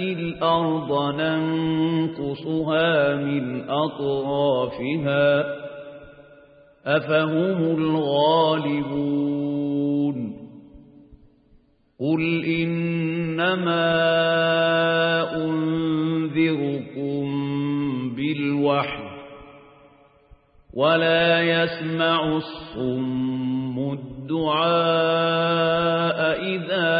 الأرض ننقصها من أطرافها أفهم الغالبون قل إنما أنذركم بالوحي ولا يسمع الصم الدعاء إذا